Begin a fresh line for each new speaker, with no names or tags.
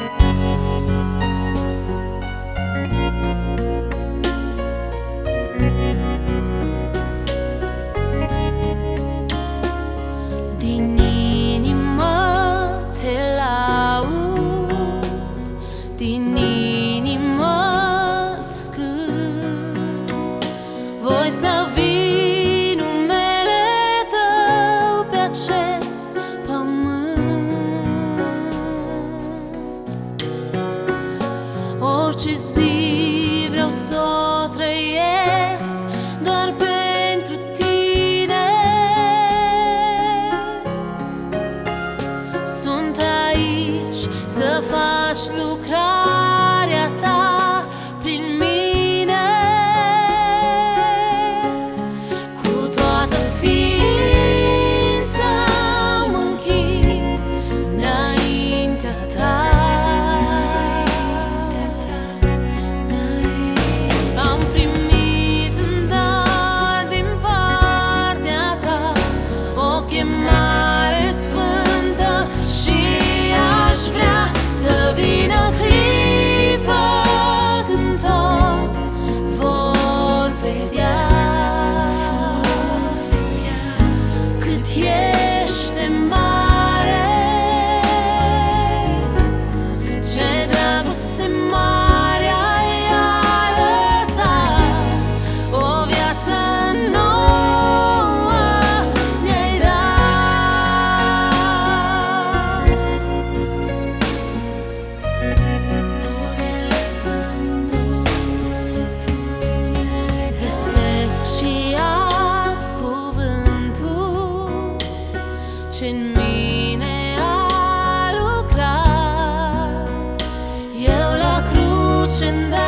Bye. forte, zibra o sotra e. dragoste mare ai arătat. O viață nouă ne-ai dat. O viață nouă tu mi-ai Vestesc și azi cuvântul ce-n mine In the